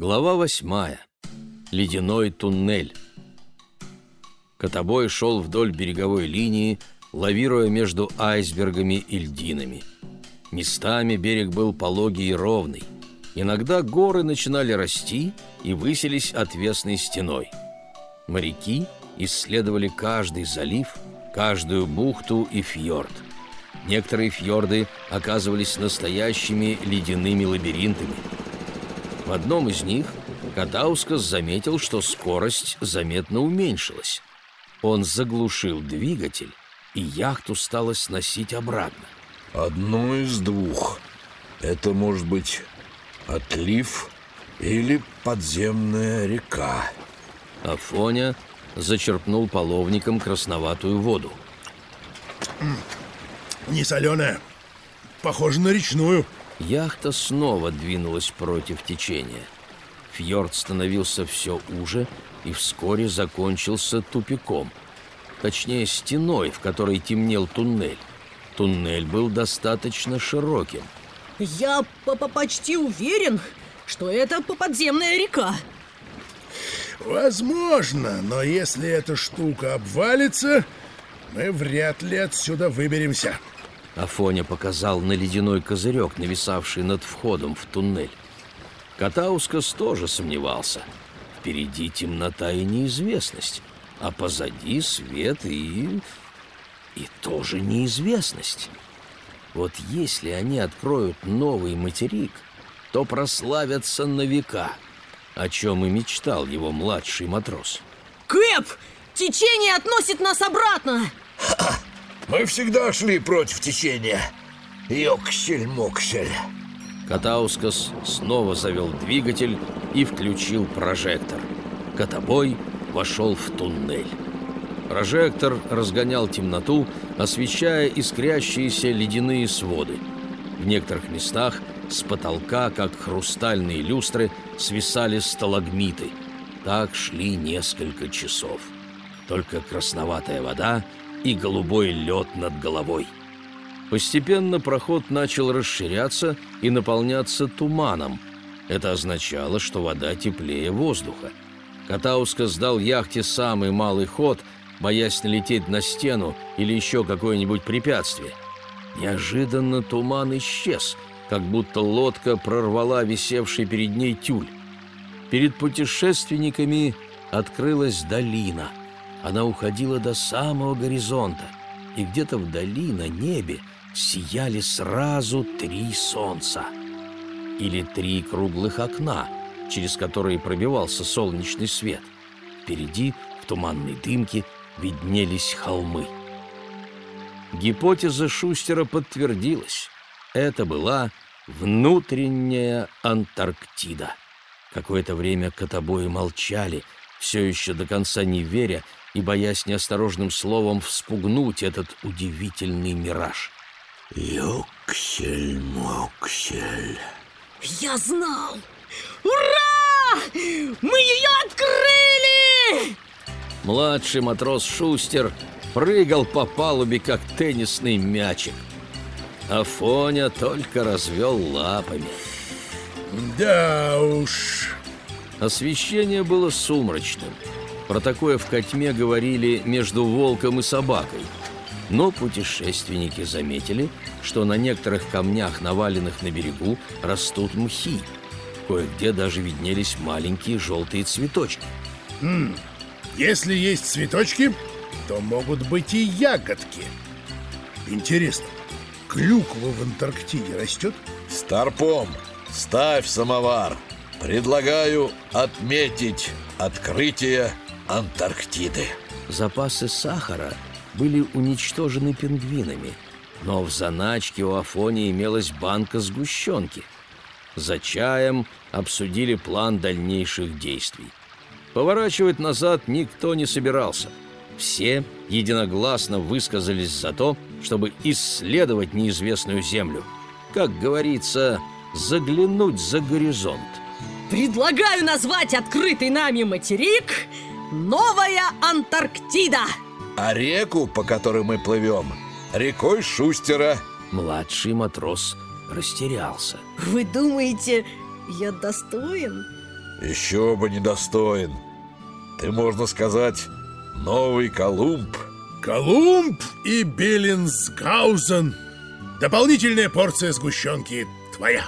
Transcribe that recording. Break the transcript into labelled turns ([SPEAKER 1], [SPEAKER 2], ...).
[SPEAKER 1] Глава восьмая. Ледяной туннель. Котобой шел вдоль береговой линии, лавируя между айсбергами и льдинами. Местами берег был пологий и ровный. Иногда горы начинали расти и высились отвесной стеной. Моряки исследовали каждый залив, каждую бухту и фьорд. Некоторые фьорды оказывались настоящими ледяными лабиринтами – в одном из них Катаускас заметил, что скорость заметно уменьшилась. Он заглушил двигатель, и яхту стало сносить обратно.
[SPEAKER 2] «Одно из двух. Это может быть отлив или подземная река».
[SPEAKER 1] Афоня зачерпнул половником красноватую воду.
[SPEAKER 3] Не соленая. Похоже на речную.
[SPEAKER 1] Яхта снова двинулась против течения. Фьорд становился все уже и вскоре закончился тупиком. Точнее, стеной, в которой темнел туннель. Туннель был достаточно широким.
[SPEAKER 4] Я по -по почти уверен, что это подземная река.
[SPEAKER 3] Возможно, но если эта штука обвалится, мы вряд ли отсюда выберемся.
[SPEAKER 1] Афоня показал на ледяной козырек, нависавший над входом в туннель. Катаускас тоже сомневался. Впереди темнота и неизвестность, а позади свет и... и тоже неизвестность. Вот если они откроют новый материк, то прославятся на века, о чем и мечтал его младший матрос.
[SPEAKER 4] Кэп! Течение относит нас обратно!
[SPEAKER 2] Мы всегда шли против течения. Йоксель-моксель.
[SPEAKER 1] Катаускас снова завел двигатель и включил прожектор. Котобой вошел в туннель. Прожектор разгонял темноту, освещая искрящиеся ледяные своды. В некоторых местах с потолка, как хрустальные люстры, свисали сталагмиты. Так шли несколько часов. Только красноватая вода и голубой лед над головой. Постепенно проход начал расширяться и наполняться туманом. Это означало, что вода теплее воздуха. Катауска сдал яхте самый малый ход, боясь налететь на стену или еще какое-нибудь препятствие. Неожиданно туман исчез, как будто лодка прорвала висевший перед ней тюль. Перед путешественниками открылась долина — она уходила до самого горизонта, и где-то вдали на небе сияли сразу три солнца. Или три круглых окна, через которые пробивался солнечный свет. Впереди, в туманной дымке, виднелись холмы. Гипотеза Шустера подтвердилась. Это была внутренняя Антарктида. Какое-то время котобои молчали, все еще до конца не веря, и боясь неосторожным словом вспугнуть этот удивительный мираж.
[SPEAKER 2] «Юксель-моксель!»
[SPEAKER 4] Я знал! Ура! Мы ее открыли!
[SPEAKER 1] Младший матрос Шустер прыгал по палубе, как теннисный мячик. Афоня только развел лапами.
[SPEAKER 3] Да уж.
[SPEAKER 1] Освещение было сумрачным. Про такое в Котьме говорили между волком и собакой. Но путешественники заметили, что на некоторых камнях, наваленных на берегу, растут мхи. Кое-где даже виднелись маленькие желтые цветочки.
[SPEAKER 3] Хм, если есть цветочки, то могут быть и ягодки. Интересно, клюква в Антарктиде растет?
[SPEAKER 2] Старпом, ставь самовар. Предлагаю отметить открытие Антарктиды.
[SPEAKER 1] Запасы сахара были уничтожены пингвинами, но в заначке у Афони имелась банка сгущенки. За чаем обсудили план дальнейших действий. Поворачивать назад никто не собирался. Все единогласно высказались за то, чтобы исследовать неизвестную землю. Как говорится, заглянуть за горизонт.
[SPEAKER 4] Предлагаю назвать открытый нами материк Новая Антарктида
[SPEAKER 2] А реку, по которой мы плывем, рекой Шустера
[SPEAKER 1] Младший матрос растерялся
[SPEAKER 4] Вы думаете, я достоин?
[SPEAKER 2] Еще бы недостоин. Ты, можно сказать, новый Колумб.
[SPEAKER 3] Колумб и Беллинсгаузен. Дополнительная порция сгущенки твоя.